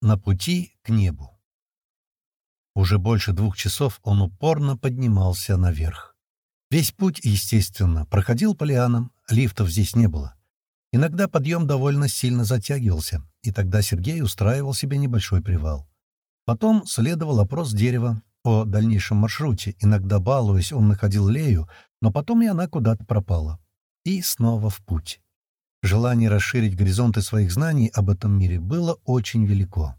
На пути к небу. Уже больше двух часов он упорно поднимался наверх. Весь путь, естественно, проходил по лианам, лифтов здесь не было. Иногда подъем довольно сильно затягивался, и тогда Сергей устраивал себе небольшой привал. Потом следовал опрос дерева о дальнейшем маршруте. Иногда, балуясь, он находил Лею, но потом и она куда-то пропала. И снова в путь. Желание расширить горизонты своих знаний об этом мире было очень велико.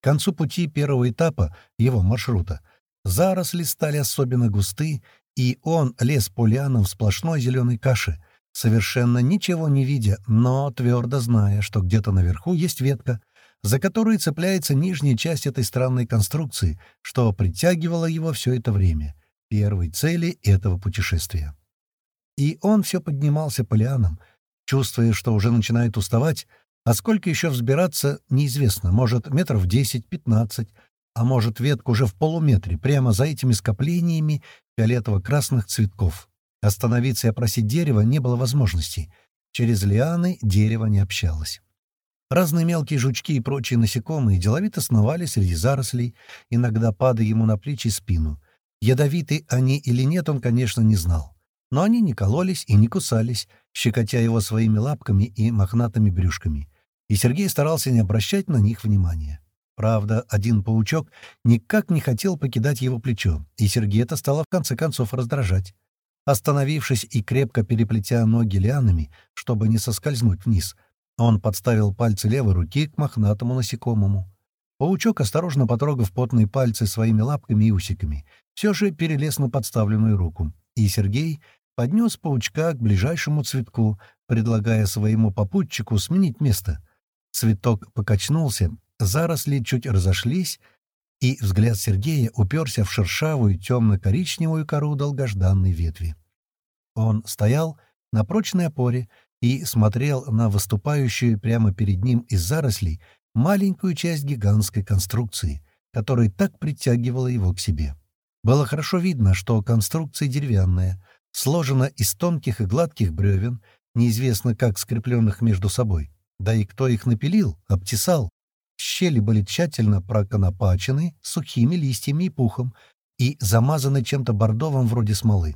К концу пути первого этапа его маршрута заросли стали особенно густы, и он лез по лианам в сплошной зеленой каше, совершенно ничего не видя, но твердо зная, что где-то наверху есть ветка, за которой цепляется нижняя часть этой странной конструкции, что притягивало его все это время, первой цели этого путешествия. И он все поднимался по лианам, чувствуя, что уже начинает уставать, а сколько еще взбираться, неизвестно, может, метров 10-15, а может, ветка уже в полуметре, прямо за этими скоплениями фиолетово-красных цветков. Остановиться и опросить дерево не было возможности. Через лианы дерево не общалось. Разные мелкие жучки и прочие насекомые деловито сновали среди зарослей, иногда падая ему на плечи и спину. Ядовиты они или нет, он, конечно, не знал. Но они не кололись и не кусались, щекотя его своими лапками и мохнатыми брюшками. И Сергей старался не обращать на них внимания. Правда, один паучок никак не хотел покидать его плечо, и Сергей это стало в конце концов раздражать. Остановившись и крепко переплетя ноги лианами, чтобы не соскользнуть вниз, он подставил пальцы левой руки к мохнатому насекомому. Паучок, осторожно потрогав потные пальцы своими лапками и усиками, все же перелез на подставленную руку, и Сергей поднес паучка к ближайшему цветку, предлагая своему попутчику сменить место. Цветок покачнулся, заросли чуть разошлись, и взгляд Сергея уперся в шершавую темно-коричневую кору долгожданной ветви. Он стоял на прочной опоре и смотрел на выступающую прямо перед ним из зарослей маленькую часть гигантской конструкции, которая так притягивала его к себе. Было хорошо видно, что конструкция деревянная, сложена из тонких и гладких бревен, неизвестно как скрепленных между собой. Да и кто их напилил, обтесал. Щели были тщательно проконопачены сухими листьями и пухом и замазаны чем-то бордовым вроде смолы.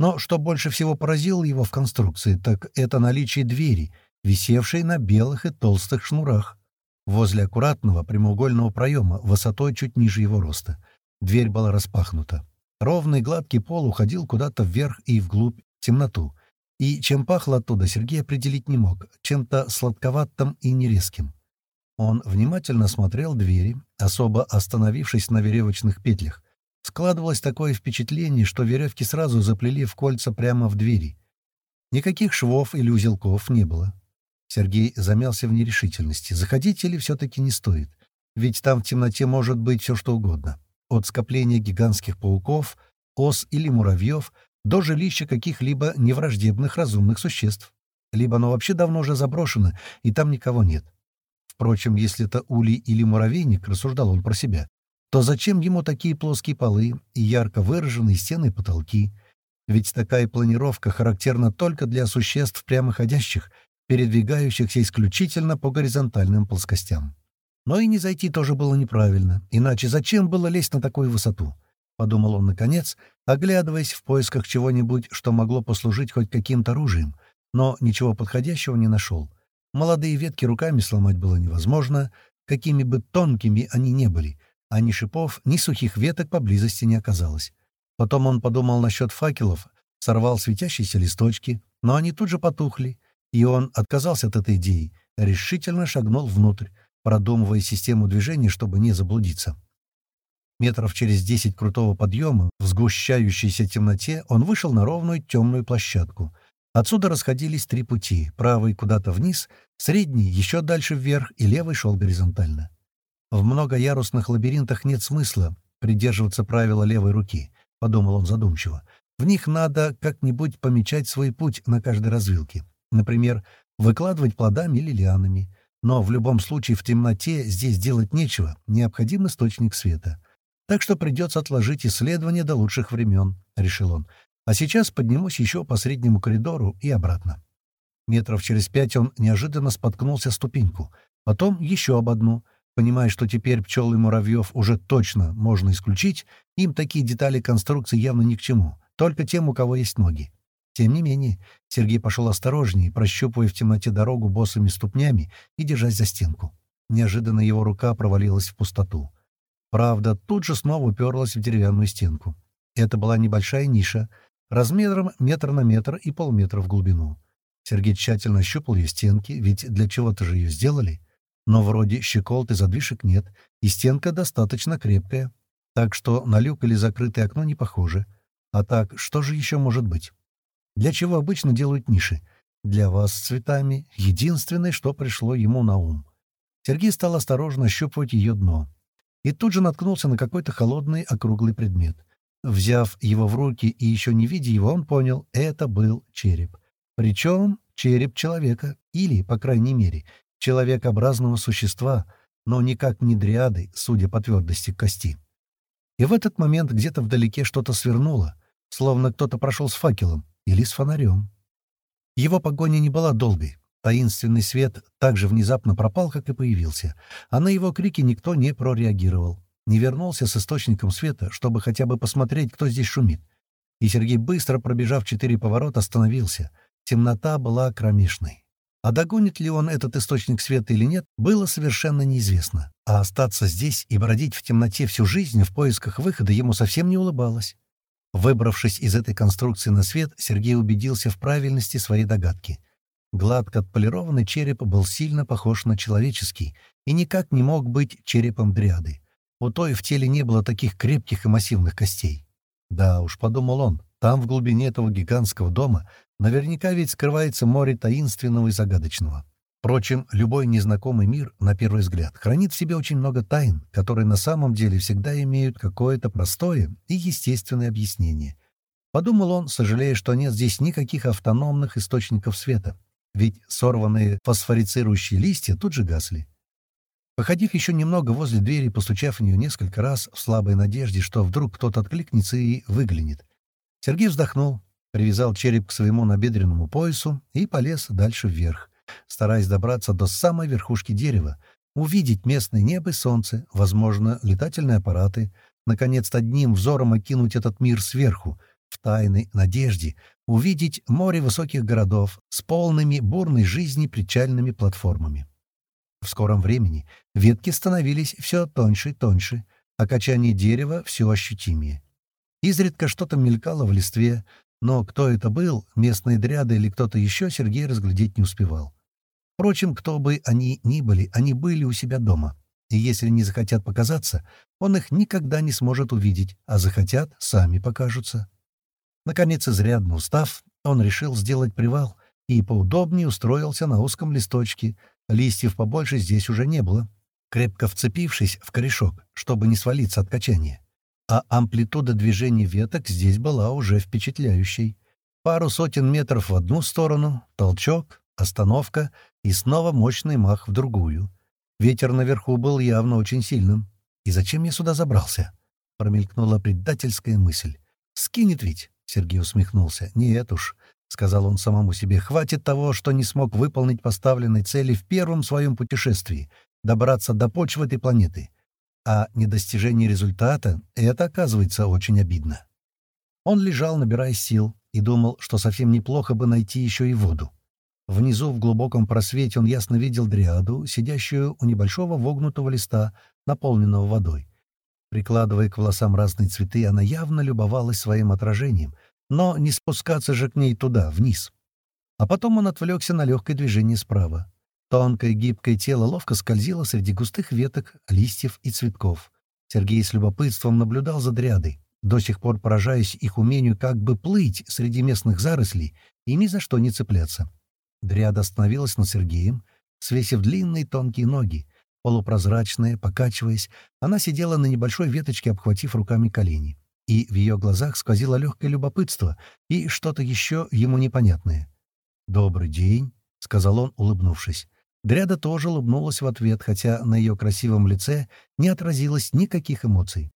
Но что больше всего поразило его в конструкции, так это наличие двери, висевшей на белых и толстых шнурах, возле аккуратного прямоугольного проема, высотой чуть ниже его роста. Дверь была распахнута. Ровный гладкий пол уходил куда-то вверх и вглубь, темноту. И чем пахло оттуда, Сергей определить не мог, чем-то сладковатым и нерезким. Он внимательно смотрел двери, особо остановившись на веревочных петлях. Складывалось такое впечатление, что веревки сразу заплели в кольца прямо в двери. Никаких швов или узелков не было. Сергей замялся в нерешительности. Заходить или все-таки не стоит? Ведь там в темноте может быть все что угодно от скопления гигантских пауков, ос или муравьев до жилища каких-либо невраждебных разумных существ. Либо оно вообще давно уже заброшено, и там никого нет. Впрочем, если это улей или муравейник, рассуждал он про себя, то зачем ему такие плоские полы и ярко выраженные стены и потолки? Ведь такая планировка характерна только для существ прямоходящих, передвигающихся исключительно по горизонтальным плоскостям. Но и не зайти тоже было неправильно, иначе зачем было лезть на такую высоту? Подумал он наконец, оглядываясь в поисках чего-нибудь, что могло послужить хоть каким-то оружием, но ничего подходящего не нашел. Молодые ветки руками сломать было невозможно, какими бы тонкими они не были, а ни шипов, ни сухих веток поблизости не оказалось. Потом он подумал насчет факелов, сорвал светящиеся листочки, но они тут же потухли, и он отказался от этой идеи, решительно шагнул внутрь, продумывая систему движения, чтобы не заблудиться. Метров через десять крутого подъема, в сгущающейся темноте, он вышел на ровную темную площадку. Отсюда расходились три пути. Правый куда-то вниз, средний еще дальше вверх и левый шел горизонтально. В многоярусных лабиринтах нет смысла придерживаться правила левой руки, — подумал он задумчиво. В них надо как-нибудь помечать свой путь на каждой развилке. Например, выкладывать плодами или лианами. Но в любом случае в темноте здесь делать нечего, необходим источник света. Так что придется отложить исследование до лучших времен, — решил он. А сейчас поднимусь еще по среднему коридору и обратно. Метров через пять он неожиданно споткнулся ступеньку, потом еще об одну. Понимая, что теперь пчел и муравьев уже точно можно исключить, им такие детали конструкции явно ни к чему, только тем, у кого есть ноги. Тем не менее, Сергей пошел осторожнее, прощупывая в темноте дорогу босыми ступнями и держась за стенку. Неожиданно его рука провалилась в пустоту. Правда, тут же снова уперлась в деревянную стенку. Это была небольшая ниша, размером метр на метр и полметра в глубину. Сергей тщательно ощупал ее стенки, ведь для чего-то же ее сделали. Но вроде щеколд и задвижек нет, и стенка достаточно крепкая. Так что на люк или закрытое окно не похоже. А так, что же еще может быть? Для чего обычно делают ниши? Для вас с цветами — единственное, что пришло ему на ум. Сергей стал осторожно ощупывать ее дно. И тут же наткнулся на какой-то холодный округлый предмет. Взяв его в руки и еще не видя его, он понял — это был череп. Причем череп человека, или, по крайней мере, человекообразного существа, но никак не дриады, судя по твердости кости. И в этот момент где-то вдалеке что-то свернуло, словно кто-то прошел с факелом или с фонарем. Его погоня не была долгой. Таинственный свет так же внезапно пропал, как и появился, а на его крики никто не прореагировал. Не вернулся с источником света, чтобы хотя бы посмотреть, кто здесь шумит. И Сергей, быстро пробежав четыре поворота, остановился. Темнота была кромешной. А догонит ли он этот источник света или нет, было совершенно неизвестно. А остаться здесь и бродить в темноте всю жизнь в поисках выхода ему совсем не улыбалось. Выбравшись из этой конструкции на свет, Сергей убедился в правильности своей догадки. Гладко отполированный череп был сильно похож на человеческий и никак не мог быть черепом дриады. У той в теле не было таких крепких и массивных костей. Да уж, подумал он, там, в глубине этого гигантского дома, наверняка ведь скрывается море таинственного и загадочного. Впрочем, любой незнакомый мир, на первый взгляд, хранит в себе очень много тайн, которые на самом деле всегда имеют какое-то простое и естественное объяснение. Подумал он, сожалея, что нет здесь никаких автономных источников света, ведь сорванные фосфорицирующие листья тут же гасли. Походив еще немного возле двери, постучав в нее несколько раз в слабой надежде, что вдруг кто-то откликнется и выглянет, Сергей вздохнул, привязал череп к своему набедренному поясу и полез дальше вверх, стараясь добраться до самой верхушки дерева, увидеть местное небо и солнце, возможно, летательные аппараты, наконец-то одним взором окинуть этот мир сверху, в тайной надежде, увидеть море высоких городов с полными бурной жизни причальными платформами. В скором времени ветки становились все тоньше и тоньше, а качание дерева все ощутимее. Изредка что-то мелькало в листве, но кто это был, местные дряды или кто-то еще, Сергей разглядеть не успевал. Впрочем, кто бы они ни были, они были у себя дома. И если не захотят показаться, он их никогда не сможет увидеть, а захотят, сами покажутся. Наконец, изрядно устав, он решил сделать привал и поудобнее устроился на узком листочке. Листьев побольше здесь уже не было, крепко вцепившись в корешок, чтобы не свалиться от качания а амплитуда движения веток здесь была уже впечатляющей. Пару сотен метров в одну сторону, толчок, остановка и снова мощный мах в другую. Ветер наверху был явно очень сильным. «И зачем я сюда забрался?» — промелькнула предательская мысль. «Скинет ведь?» — Сергей усмехнулся. «Нет уж», — сказал он самому себе, — «хватит того, что не смог выполнить поставленной цели в первом своем путешествии — добраться до почвы этой планеты. А недостижение результата — это, оказывается, очень обидно. Он лежал, набирая сил, и думал, что совсем неплохо бы найти еще и воду. Внизу, в глубоком просвете, он ясно видел дриаду, сидящую у небольшого вогнутого листа, наполненного водой. Прикладывая к волосам разные цветы, она явно любовалась своим отражением, но не спускаться же к ней туда, вниз. А потом он отвлекся на легкое движение справа. Тонкое гибкое тело ловко скользило среди густых веток, листьев и цветков. Сергей с любопытством наблюдал за дрядой, до сих пор поражаясь их умению как бы плыть среди местных зарослей и ни за что не цепляться. Дряда остановилась над Сергеем, свесив длинные тонкие ноги. Полупрозрачная, покачиваясь, она сидела на небольшой веточке, обхватив руками колени. И в ее глазах сквозило легкое любопытство и что-то еще ему непонятное. «Добрый день», — сказал он, улыбнувшись. Дряда тоже улыбнулась в ответ, хотя на ее красивом лице не отразилось никаких эмоций.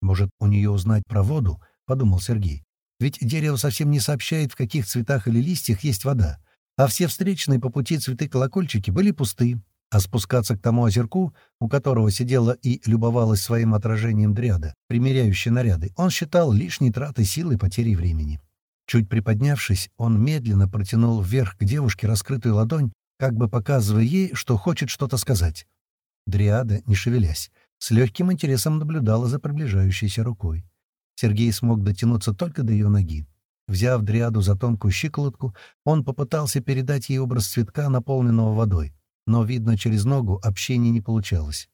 «Может, у нее узнать про воду?» — подумал Сергей. «Ведь дерево совсем не сообщает, в каких цветах или листьях есть вода, а все встречные по пути цветы-колокольчики были пусты. А спускаться к тому озерку, у которого сидела и любовалась своим отражением дряда, примеряющая наряды, он считал лишней тратой силы и потерей времени. Чуть приподнявшись, он медленно протянул вверх к девушке раскрытую ладонь, как бы показывая ей, что хочет что-то сказать. Дриада, не шевелясь, с легким интересом наблюдала за приближающейся рукой. Сергей смог дотянуться только до ее ноги. Взяв Дриаду за тонкую щиколотку, он попытался передать ей образ цветка, наполненного водой но, видно, через ногу общение не получалось.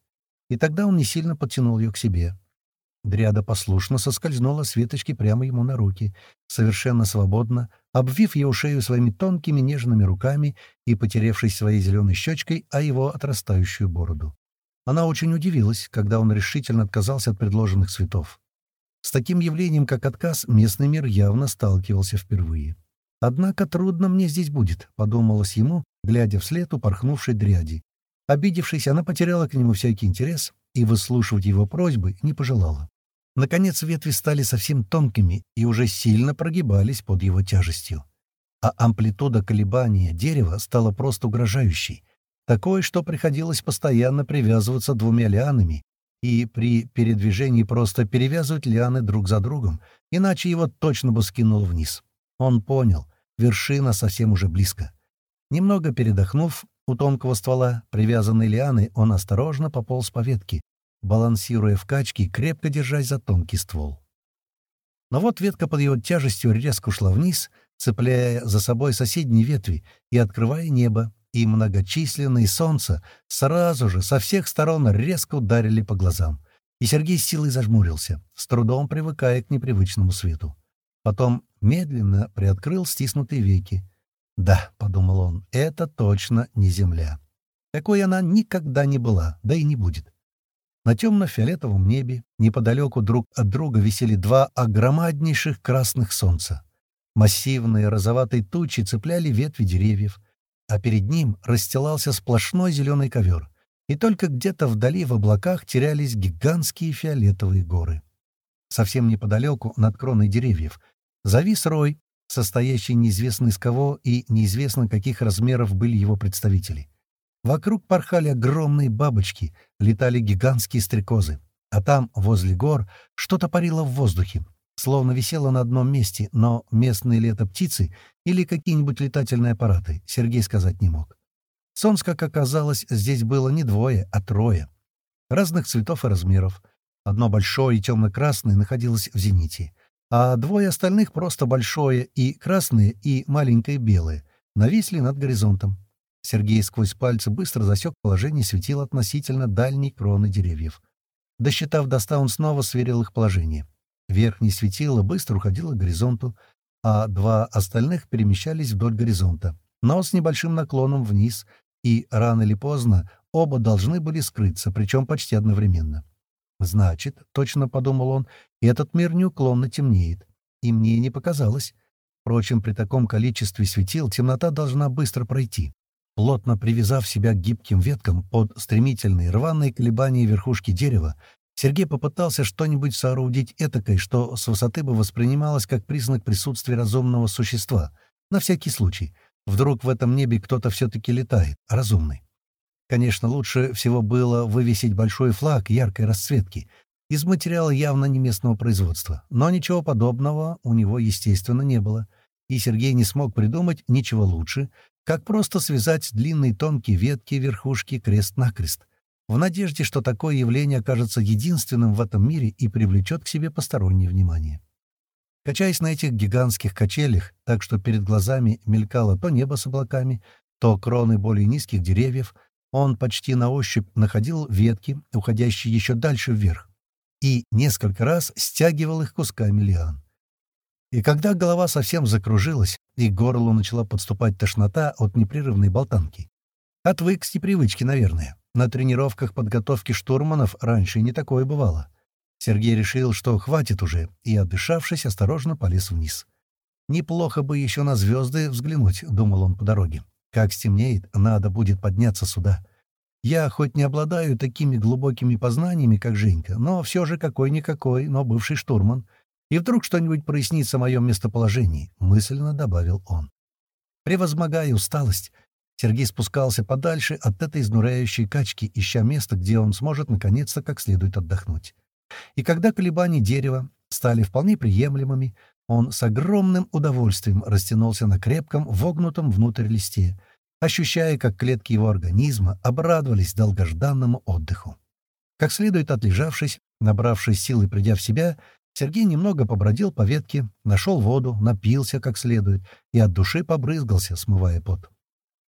И тогда он не сильно подтянул ее к себе. Дриада послушно соскользнула с веточки прямо ему на руки, совершенно свободно, обвив его шею своими тонкими нежными руками и потеревшись своей зеленой щечкой о его отрастающую бороду. Она очень удивилась, когда он решительно отказался от предложенных цветов. С таким явлением, как отказ, местный мир явно сталкивался впервые. «Однако трудно мне здесь будет», — подумалось ему, глядя вслед упорхнувшей дряди. Обидевшись, она потеряла к нему всякий интерес и выслушивать его просьбы не пожелала. Наконец ветви стали совсем тонкими и уже сильно прогибались под его тяжестью. А амплитуда колебания дерева стала просто угрожающей, такой, что приходилось постоянно привязываться двумя лианами и при передвижении просто перевязывать лианы друг за другом, иначе его точно бы скинул вниз. Он понял, вершина совсем уже близко. Немного передохнув у тонкого ствола, привязанной лианы, он осторожно пополз по ветке, балансируя в качке, крепко держась за тонкий ствол. Но вот ветка под его тяжестью резко ушла вниз, цепляя за собой соседние ветви и открывая небо, и многочисленные солнца сразу же со всех сторон резко ударили по глазам. И Сергей с силой зажмурился, с трудом привыкая к непривычному свету. Потом медленно приоткрыл стиснутые веки, «Да», — подумал он, — «это точно не Земля. Такой она никогда не была, да и не будет». На темно-фиолетовом небе неподалеку друг от друга висели два огромаднейших красных солнца. Массивные розоватые тучи цепляли ветви деревьев, а перед ним расстилался сплошной зеленый ковер, и только где-то вдали в облаках терялись гигантские фиолетовые горы. Совсем неподалеку, над кроной деревьев, завис рой, состоящий неизвестно из кого и неизвестно каких размеров были его представители. Вокруг порхали огромные бабочки, летали гигантские стрекозы. А там, возле гор, что-то парило в воздухе, словно висело на одном месте, но местные ли это птицы или какие-нибудь летательные аппараты, Сергей сказать не мог. Солнц, как оказалось, здесь было не двое, а трое. Разных цветов и размеров. Одно большое и темно-красное находилось в зените — а двое остальных просто большое и красное, и маленькое белое, нависли над горизонтом. Сергей сквозь пальцы быстро засек положение светил относительно дальней кроны деревьев. Досчитав до ста, он снова сверил их положение. Верхнее светило быстро уходило к горизонту, а два остальных перемещались вдоль горизонта, но с небольшим наклоном вниз, и рано или поздно оба должны были скрыться, причем почти одновременно. Значит, точно подумал он, этот мир неуклонно темнеет. И мне не показалось. Впрочем, при таком количестве светил темнота должна быстро пройти. Плотно привязав себя к гибким веткам под стремительные рваные колебания верхушки дерева, Сергей попытался что-нибудь соорудить этакой, что с высоты бы воспринималось как признак присутствия разумного существа. На всякий случай. Вдруг в этом небе кто-то все-таки летает, разумный. Конечно, лучше всего было вывесить большой флаг яркой расцветки, из материала явно не местного производства, но ничего подобного у него, естественно, не было, и Сергей не смог придумать ничего лучше, как просто связать длинные тонкие ветки верхушки крест-накрест, в надежде, что такое явление окажется единственным в этом мире и привлечет к себе постороннее внимание. Качаясь на этих гигантских качелях, так что перед глазами мелькало то небо с облаками, то кроны более низких деревьев — он почти на ощупь находил ветки, уходящие еще дальше вверх, и несколько раз стягивал их кусками лиан. И когда голова совсем закружилась, и к горлу начала подступать тошнота от непрерывной болтанки. Отвык с непривычки, наверное. На тренировках подготовки штурманов раньше не такое бывало. Сергей решил, что хватит уже, и, отдышавшись, осторожно полез вниз. «Неплохо бы еще на звезды взглянуть», — думал он по дороге. Как стемнеет, надо будет подняться сюда. Я хоть не обладаю такими глубокими познаниями, как Женька, но все же какой-никакой, но бывший штурман. И вдруг что-нибудь прояснится о моем местоположении, — мысленно добавил он. Превозмогая усталость, Сергей спускался подальше от этой изнуряющей качки, ища место, где он сможет наконец-то как следует отдохнуть. И когда колебания дерева стали вполне приемлемыми, он с огромным удовольствием растянулся на крепком, вогнутом внутрь листе, ощущая, как клетки его организма обрадовались долгожданному отдыху. Как следует отлежавшись, набравшись сил и придя в себя, Сергей немного побродил по ветке, нашел воду, напился как следует и от души побрызгался, смывая пот.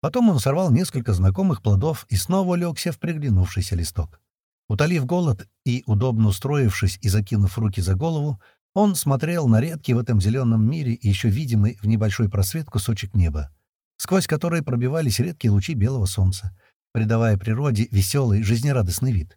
Потом он сорвал несколько знакомых плодов и снова легся в приглянувшийся листок. Утолив голод и, удобно устроившись и закинув руки за голову, он смотрел на редкий в этом зеленом мире еще видимый в небольшой просвет кусочек неба, сквозь который пробивались редкие лучи белого солнца, придавая природе веселый, жизнерадостный вид.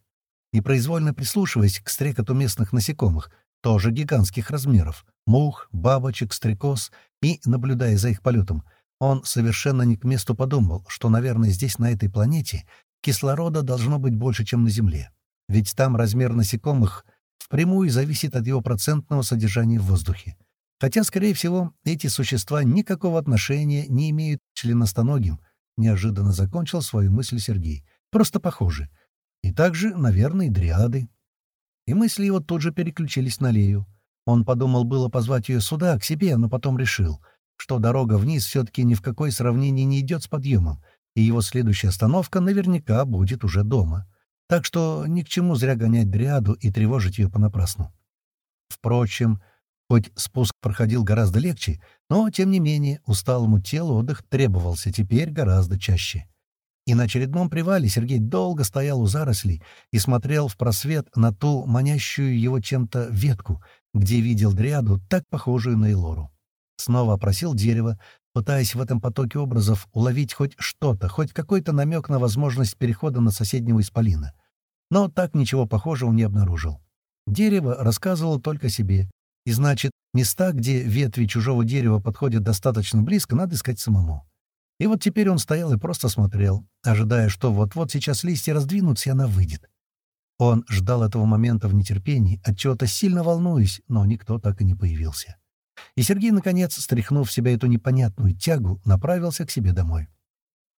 Непроизвольно прислушиваясь к стрекоту местных насекомых, тоже гигантских размеров, мух, бабочек, стрекоз, и, наблюдая за их полетом, он совершенно не к месту подумал, что, наверное, здесь, на этой планете, кислорода должно быть больше, чем на Земле. Ведь там размер насекомых впрямую зависит от его процентного содержания в воздухе. Хотя, скорее всего, эти существа никакого отношения не имеют к членостоногим, неожиданно закончил свою мысль Сергей. Просто похожи. И также, наверное, дриады. И мысли его тут же переключились на Лею. Он подумал было позвать ее сюда, к себе, но потом решил, что дорога вниз все-таки ни в какое сравнение не идет с подъемом, и его следующая остановка наверняка будет уже дома. Так что ни к чему зря гонять дриаду и тревожить ее понапрасну. Впрочем, хоть спуск проходил гораздо легче, но, тем не менее, усталому телу отдых требовался теперь гораздо чаще. И на очередном привале Сергей долго стоял у зарослей и смотрел в просвет на ту манящую его чем-то ветку, где видел дриаду, так похожую на Элору. Снова опросил дерево, пытаясь в этом потоке образов уловить хоть что-то, хоть какой-то намек на возможность перехода на соседнего исполина но так ничего похожего не обнаружил. Дерево рассказывало только себе, и значит, места, где ветви чужого дерева подходят достаточно близко, надо искать самому. И вот теперь он стоял и просто смотрел, ожидая, что вот-вот сейчас листья раздвинутся, и она выйдет. Он ждал этого момента в нетерпении, от чего то сильно волнуясь, но никто так и не появился. И Сергей, наконец, стряхнув в себя эту непонятную тягу, направился к себе домой.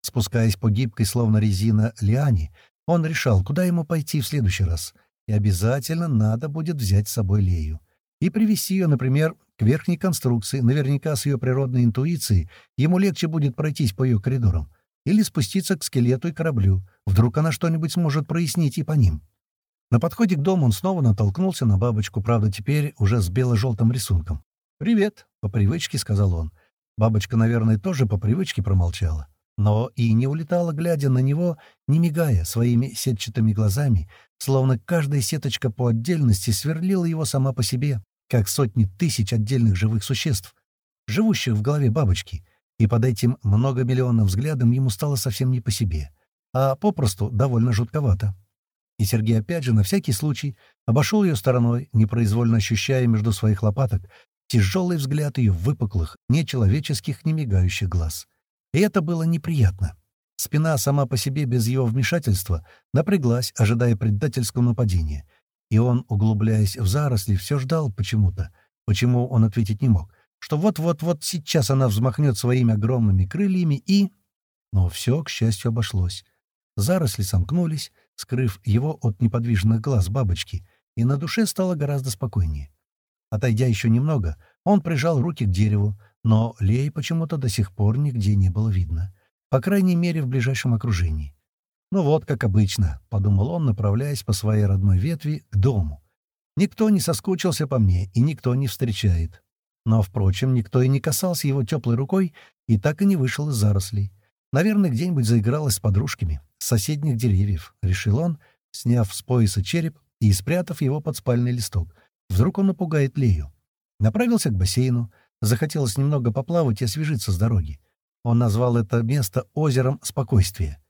Спускаясь по гибкой, словно резина, лиане, он решал, куда ему пойти в следующий раз. И обязательно надо будет взять с собой Лею. И привести ее, например, к верхней конструкции, наверняка с ее природной интуицией, ему легче будет пройтись по ее коридорам. Или спуститься к скелету и кораблю. Вдруг она что-нибудь сможет прояснить и по ним. На подходе к дому он снова натолкнулся на бабочку, правда, теперь уже с бело-желтым рисунком. «Привет», — по привычке сказал он. Бабочка, наверное, тоже по привычке промолчала но и не улетала, глядя на него, не мигая своими сетчатыми глазами, словно каждая сеточка по отдельности сверлила его сама по себе, как сотни тысяч отдельных живых существ, живущих в голове бабочки, и под этим многомиллионным взглядом ему стало совсем не по себе, а попросту довольно жутковато. И Сергей опять же, на всякий случай, обошел ее стороной, непроизвольно ощущая между своих лопаток тяжелый взгляд ее выпуклых, нечеловеческих, не мигающих глаз — и это было неприятно. Спина сама по себе без его вмешательства напряглась, ожидая предательского нападения. И он, углубляясь в заросли, все ждал почему-то, почему он ответить не мог, что вот-вот-вот сейчас она взмахнет своими огромными крыльями и... Но все, к счастью, обошлось. Заросли сомкнулись, скрыв его от неподвижных глаз бабочки, и на душе стало гораздо спокойнее. Отойдя еще немного, он прижал руки к дереву, но Леи почему-то до сих пор нигде не было видно. По крайней мере, в ближайшем окружении. «Ну вот, как обычно», — подумал он, направляясь по своей родной ветви к дому. «Никто не соскучился по мне, и никто не встречает». Но, впрочем, никто и не касался его теплой рукой и так и не вышел из зарослей. Наверное, где-нибудь заигралась с подружками, с соседних деревьев, — решил он, сняв с пояса череп и спрятав его под спальный листок. Вдруг он напугает Лею. Направился к бассейну, Захотелось немного поплавать и освежиться с дороги. Он назвал это место озером спокойствия,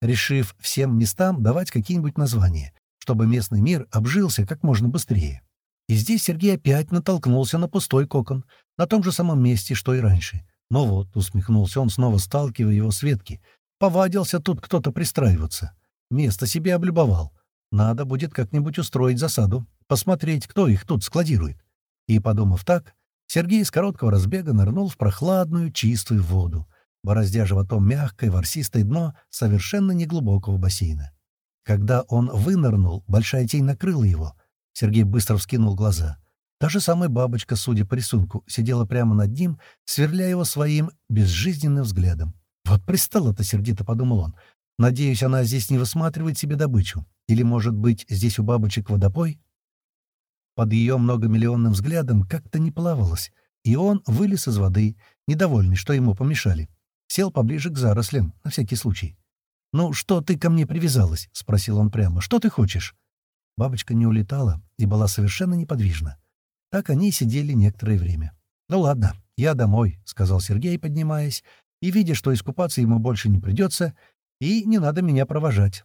решив всем местам давать какие-нибудь названия, чтобы местный мир обжился как можно быстрее. И здесь Сергей опять натолкнулся на пустой кокон, на том же самом месте, что и раньше. Но «Ну вот, усмехнулся он, снова сталкивая его с ветки, повадился тут кто-то пристраиваться. Место себе облюбовал. Надо будет как-нибудь устроить засаду, посмотреть, кто их тут складирует. И, подумав так, Сергей с короткого разбега нырнул в прохладную, чистую воду. бороздя животом мягкое ворсистое дно совершенно неглубокого бассейна. Когда он вынырнул, большая тень накрыла его. Сергей быстро вскинул глаза. Та же самая бабочка, судя по рисунку, сидела прямо над ним, сверляя его своим безжизненным взглядом. «Вот пристала-то сердито», — подумал он. «Надеюсь, она здесь не высматривает себе добычу. Или, может быть, здесь у бабочек водопой?» Под ее многомиллионным взглядом как-то не плавалось, и он вылез из воды, недовольный, что ему помешали. Сел поближе к зарослям, на всякий случай. «Ну, что ты ко мне привязалась?» — спросил он прямо. «Что ты хочешь?» Бабочка не улетала и была совершенно неподвижна. Так они сидели некоторое время. «Ну ладно, я домой», — сказал Сергей, поднимаясь, и, видя, что искупаться ему больше не придется, и не надо меня провожать.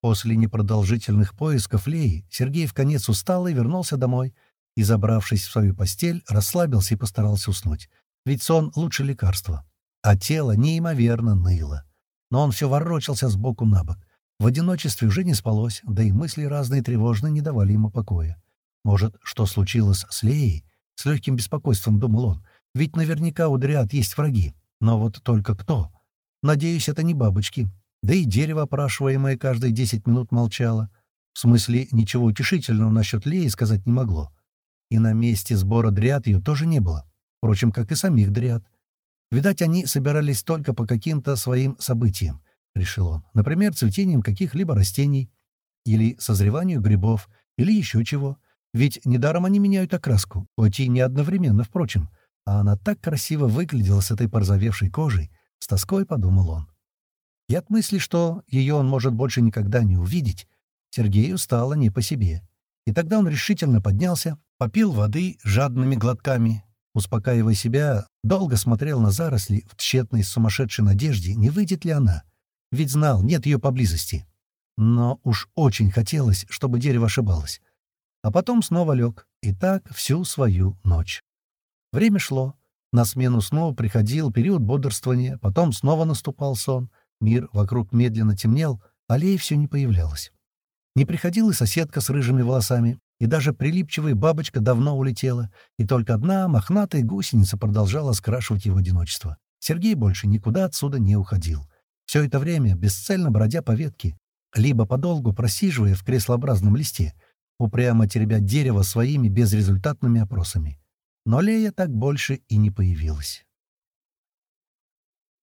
После непродолжительных поисков Леи Сергей в конец устал и вернулся домой, и, забравшись в свою постель, расслабился и постарался уснуть. Ведь сон — лучше лекарства. А тело неимоверно ныло. Но он все ворочался с боку на бок. В одиночестве уже не спалось, да и мысли разные тревожные не давали ему покоя. Может, что случилось с Леей? С легким беспокойством думал он. Ведь наверняка у Дриад есть враги. Но вот только кто? Надеюсь, это не бабочки. Да и дерево, опрашиваемое каждые десять минут, молчало. В смысле, ничего утешительного насчет Леи сказать не могло. И на месте сбора Дриад ее тоже не было. Впрочем, как и самих Дриад. Видать, они собирались только по каким-то своим событиям, — решил он. Например, цветением каких-либо растений, или созреванию грибов, или еще чего. Ведь недаром они меняют окраску, хоть и не одновременно, впрочем. А она так красиво выглядела с этой порозовевшей кожей, с тоской подумал он. И от мысли, что ее он может больше никогда не увидеть, Сергею стало не по себе. И тогда он решительно поднялся, попил воды жадными глотками, успокаивая себя, долго смотрел на заросли в тщетной сумасшедшей надежде, не выйдет ли она. Ведь знал, нет ее поблизости. Но уж очень хотелось, чтобы дерево ошибалось а потом снова лег, и так всю свою ночь. Время шло. На смену снова приходил период бодрствования, потом снова наступал сон, мир вокруг медленно темнел, аллея все не появлялась. Не приходила и соседка с рыжими волосами, и даже прилипчивая бабочка давно улетела, и только одна мохнатая гусеница продолжала скрашивать его одиночество. Сергей больше никуда отсюда не уходил. Все это время, бесцельно бродя по ветке, либо подолгу просиживая в креслообразном листе, упрямо теребя дерево своими безрезультатными опросами. Но Лея так больше и не появилась.